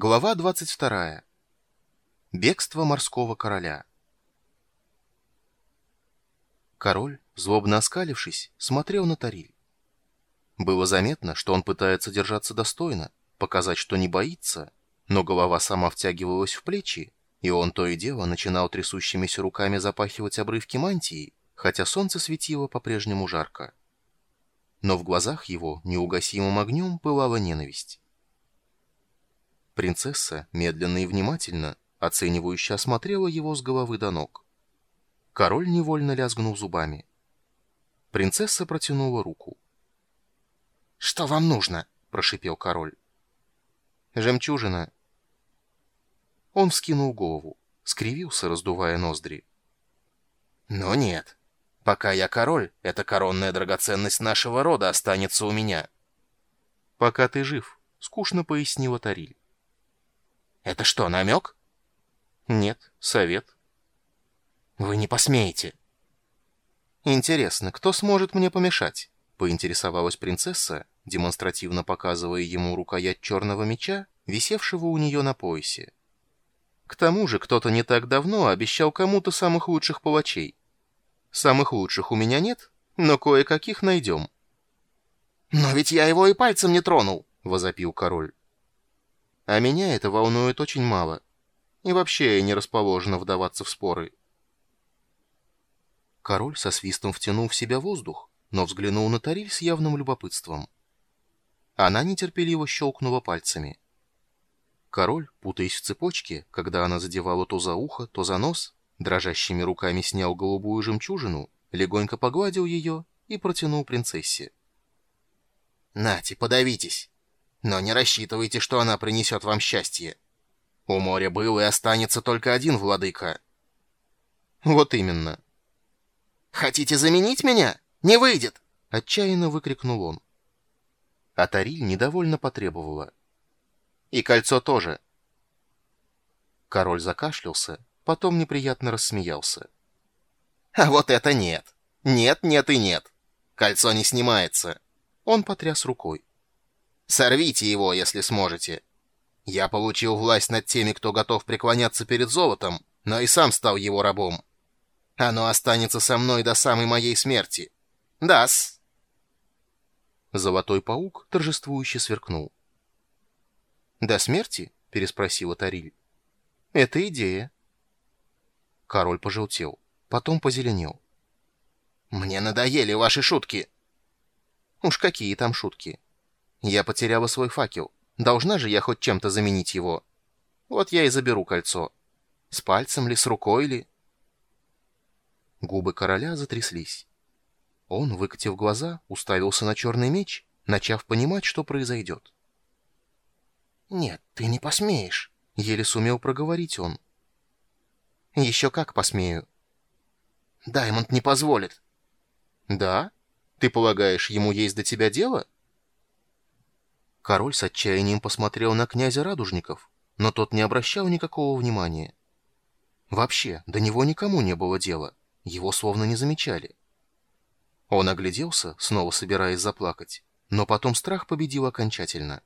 Глава 22. Бегство морского короля. Король, злобно оскалившись, смотрел на Тариль. Было заметно, что он пытается держаться достойно, показать, что не боится, но голова сама втягивалась в плечи, и он то и дело начинал трясущимися руками запахивать обрывки мантии, хотя солнце светило по-прежнему жарко. Но в глазах его неугасимым огнем пылала ненависть. Принцесса, медленно и внимательно, оценивающе осмотрела его с головы до ног. Король невольно лязгнул зубами. Принцесса протянула руку. «Что вам нужно?» — прошипел король. «Жемчужина». Он вскинул голову, скривился, раздувая ноздри. «Но нет. Пока я король, эта коронная драгоценность нашего рода останется у меня». «Пока ты жив», — скучно пояснила Тариль. Это что, намек? Нет, совет. Вы не посмеете. Интересно, кто сможет мне помешать? Поинтересовалась принцесса, демонстративно показывая ему рукоять черного меча, висевшего у нее на поясе. К тому же кто-то не так давно обещал кому-то самых лучших палачей. Самых лучших у меня нет, но кое-каких найдем. «Но ведь я его и пальцем не тронул!» — возопил король. А меня это волнует очень мало. И вообще я не расположена вдаваться в споры. Король со свистом втянул в себя воздух, но взглянул на Тариль с явным любопытством. Она нетерпеливо щелкнула пальцами. Король, путаясь в цепочке, когда она задевала то за ухо, то за нос, дрожащими руками снял голубую жемчужину, легонько погладил ее и протянул принцессе. «Нате, подавитесь!» Но не рассчитывайте, что она принесет вам счастье. У моря был и останется только один владыка. Вот именно. Хотите заменить меня? Не выйдет! Отчаянно выкрикнул он. А Тариль недовольно потребовала. И кольцо тоже. Король закашлялся, потом неприятно рассмеялся. А вот это нет. Нет, нет и нет. Кольцо не снимается. Он потряс рукой. Сорвите его, если сможете. Я получил власть над теми, кто готов преклоняться перед золотом, но и сам стал его рабом. Оно останется со мной до самой моей смерти. Дас. Золотой паук торжествующе сверкнул. «До смерти?» — переспросила Тариль. «Это идея». Король пожелтел, потом позеленел. «Мне надоели ваши шутки». «Уж какие там шутки!» Я потеряла свой факел. Должна же я хоть чем-то заменить его. Вот я и заберу кольцо. С пальцем ли, с рукой ли? Губы короля затряслись. Он, выкатив глаза, уставился на черный меч, начав понимать, что произойдет. «Нет, ты не посмеешь», — еле сумел проговорить он. «Еще как посмею». «Даймонд не позволит». «Да? Ты полагаешь, ему есть до тебя дело?» Король с отчаянием посмотрел на князя Радужников, но тот не обращал никакого внимания. Вообще, до него никому не было дела, его словно не замечали. Он огляделся, снова собираясь заплакать, но потом страх победил окончательно.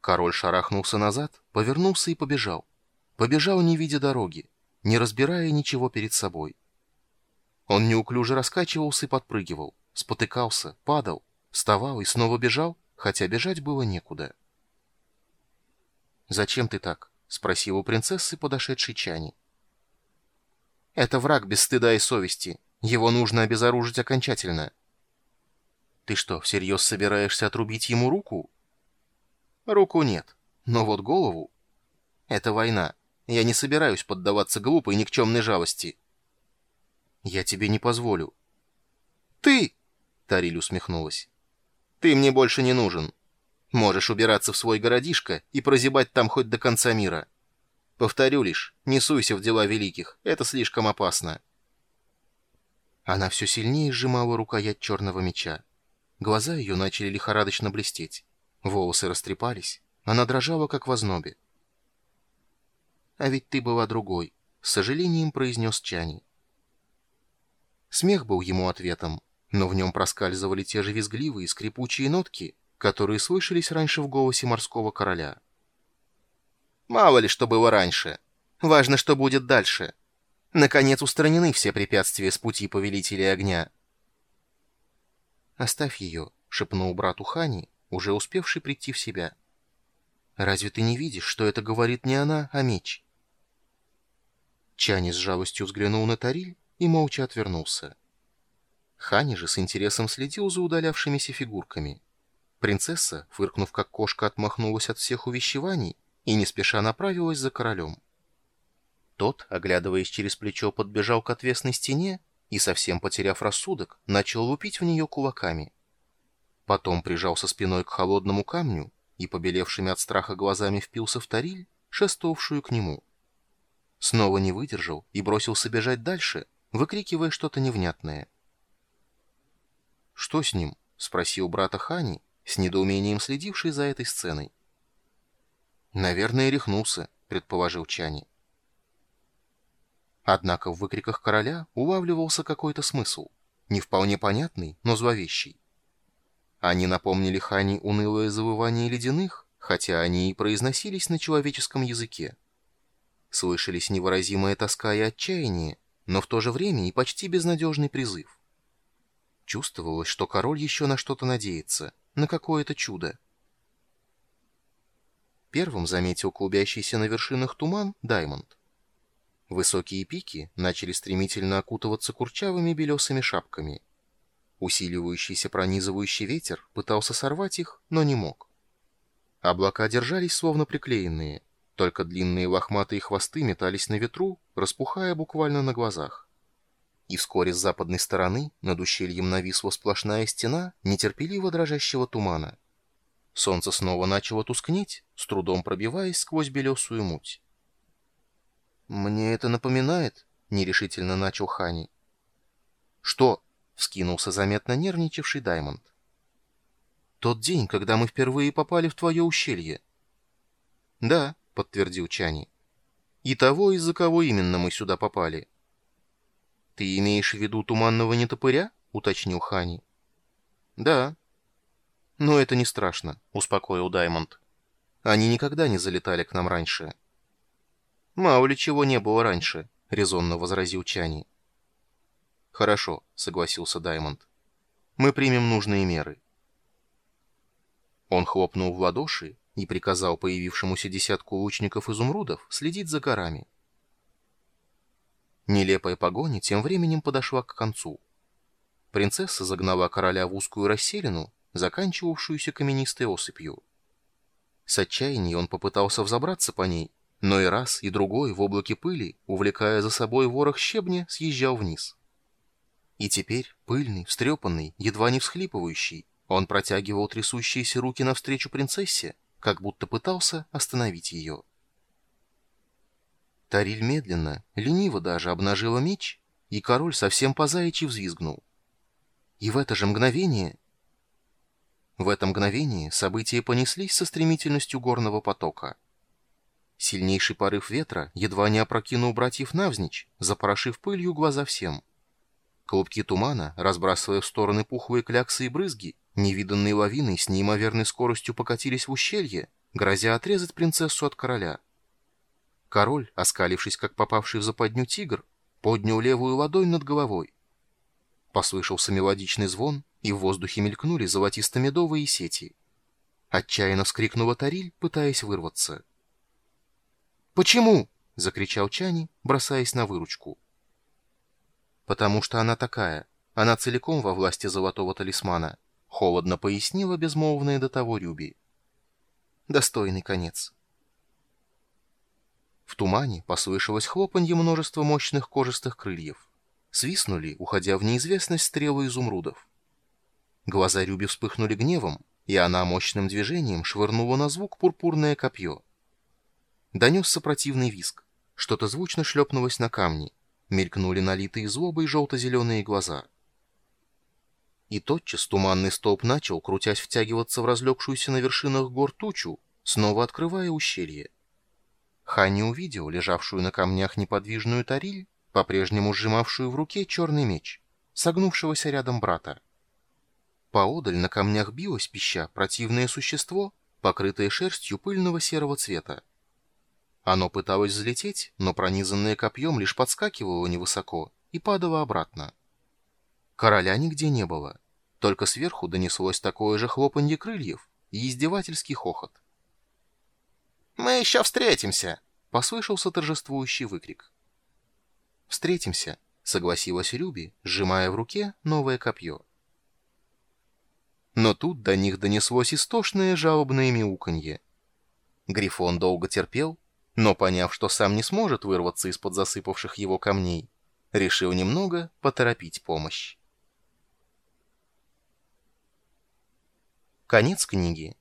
Король шарахнулся назад, повернулся и побежал. Побежал, не видя дороги, не разбирая ничего перед собой. Он неуклюже раскачивался и подпрыгивал, спотыкался, падал, вставал и снова бежал, хотя бежать было некуда. «Зачем ты так?» — спросил у принцессы подошедший Чани. «Это враг без стыда и совести. Его нужно обезоружить окончательно». «Ты что, всерьез собираешься отрубить ему руку?» «Руку нет, но вот голову...» «Это война. Я не собираюсь поддаваться глупой никчемной жалости». «Я тебе не позволю». «Ты!» — Тариль усмехнулась. Ты мне больше не нужен. Можешь убираться в свой городишко и прозябать там хоть до конца мира. Повторю лишь, не суйся в дела великих, это слишком опасно. Она все сильнее сжимала рукоять черного меча. Глаза ее начали лихорадочно блестеть. Волосы растрепались. Она дрожала, как в ознобе. «А ведь ты была другой», — с сожалением произнес Чани. Смех был ему ответом но в нем проскальзывали те же визгливые скрипучие нотки, которые слышались раньше в голосе морского короля. Мало ли что было раньше. Важно, что будет дальше. Наконец устранены все препятствия с пути повелителей огня. «Оставь ее», — шепнул брату Хани, уже успевший прийти в себя. «Разве ты не видишь, что это говорит не она, а меч?» Чани с жалостью взглянул на Тариль и молча отвернулся. Хани же с интересом следил за удалявшимися фигурками. Принцесса, фыркнув как кошка, отмахнулась от всех увещеваний и не спеша направилась за королем. Тот, оглядываясь через плечо, подбежал к отвесной стене и, совсем потеряв рассудок, начал лупить в нее кулаками. Потом прижался спиной к холодному камню и, побелевшими от страха глазами, впился в Тариль, шествовавшую к нему. Снова не выдержал и бросился бежать дальше, выкрикивая что-то невнятное. «Что с ним?» — спросил брата Хани, с недоумением следивший за этой сценой. «Наверное, рехнулся», — предположил Чани. Однако в выкриках короля улавливался какой-то смысл, не вполне понятный, но зловещий. Они напомнили Хани унылое завывание ледяных, хотя они и произносились на человеческом языке. Слышались невыразимая тоска и отчаяние, но в то же время и почти безнадежный призыв. Чувствовалось, что король еще на что-то надеется, на какое-то чудо. Первым заметил клубящийся на вершинах туман Даймонд. Высокие пики начали стремительно окутываться курчавыми белесыми шапками. Усиливающийся пронизывающий ветер пытался сорвать их, но не мог. Облака держались словно приклеенные, только длинные лохматые хвосты метались на ветру, распухая буквально на глазах. И вскоре с западной стороны над ущельем нависла сплошная стена нетерпеливо дрожащего тумана. Солнце снова начало тускнеть, с трудом пробиваясь сквозь белесую муть. «Мне это напоминает?» — нерешительно начал Хани. «Что?» — вскинулся заметно нервничавший Даймонд. «Тот день, когда мы впервые попали в твое ущелье». «Да», — подтвердил Чани. «И того, из-за кого именно мы сюда попали». «Ты имеешь в виду туманного нетопыря?» — уточнил Хани. «Да». «Но это не страшно», — успокоил Даймонд. «Они никогда не залетали к нам раньше». «Мало чего не было раньше», — резонно возразил Чани. «Хорошо», — согласился Даймонд. «Мы примем нужные меры». Он хлопнул в ладоши и приказал появившемуся десятку лучников-изумрудов следить за горами. Нелепая погоня тем временем подошла к концу. Принцесса загнала короля в узкую расселину, заканчивавшуюся каменистой осыпью. С отчаяния он попытался взобраться по ней, но и раз, и другой в облаке пыли, увлекая за собой ворох щебня, съезжал вниз. И теперь, пыльный, встрепанный, едва не всхлипывающий, он протягивал трясущиеся руки навстречу принцессе, как будто пытался остановить ее. Тариль медленно, лениво даже обнажила меч, и король совсем по заячьи взвизгнул. И в это же мгновение... В это мгновение события понеслись со стремительностью горного потока — Сильнейший порыв ветра едва не опрокинул братьев навзничь, запорошив пылью глаза всем. Клубки тумана, разбрасывая в стороны пухлые кляксы и брызги, невиданной лавиной с неимоверной скоростью покатились в ущелье, грозя отрезать принцессу от короля. Король, оскалившись, как попавший в западню тигр, поднял левую ладонь над головой. Послышался мелодичный звон, и в воздухе мелькнули золотисто-медовые сети. Отчаянно вскрикнула Тариль, пытаясь вырваться. «Почему?» — закричал Чани, бросаясь на выручку. «Потому что она такая. Она целиком во власти золотого талисмана», — холодно пояснила безмолвная до того Рюби. Достойный конец. В тумане послышалось хлопанье множества мощных кожистых крыльев. Свистнули, уходя в неизвестность стрелы изумрудов. Глаза Рюби вспыхнули гневом, и она мощным движением швырнула на звук пурпурное копье. Донесся противный виск. Что-то звучно шлепнулось на камни. Мелькнули налитые злобой желто-зеленые глаза. И тотчас туманный столб начал, крутясь, втягиваться в разлегшуюся на вершинах гор тучу, снова открывая ущелье. Ханни увидел лежавшую на камнях неподвижную Тариль, по-прежнему сжимавшую в руке черный меч, согнувшегося рядом брата. Поодаль на камнях билось пища противное существо, покрытое шерстью пыльного серого цвета. Оно пыталось взлететь, но пронизанное копьем лишь подскакивало невысоко и падало обратно. Короля нигде не было. Только сверху донеслось такое же хлопанье крыльев и издевательский хохот. «Мы еще встретимся!» — послышался торжествующий выкрик. «Встретимся!» — согласилась Рюби, сжимая в руке новое копье. Но тут до них донеслось истошное жалобное мяуканье. Грифон долго терпел, но, поняв, что сам не сможет вырваться из-под засыпавших его камней, решил немного поторопить помощь. Конец книги.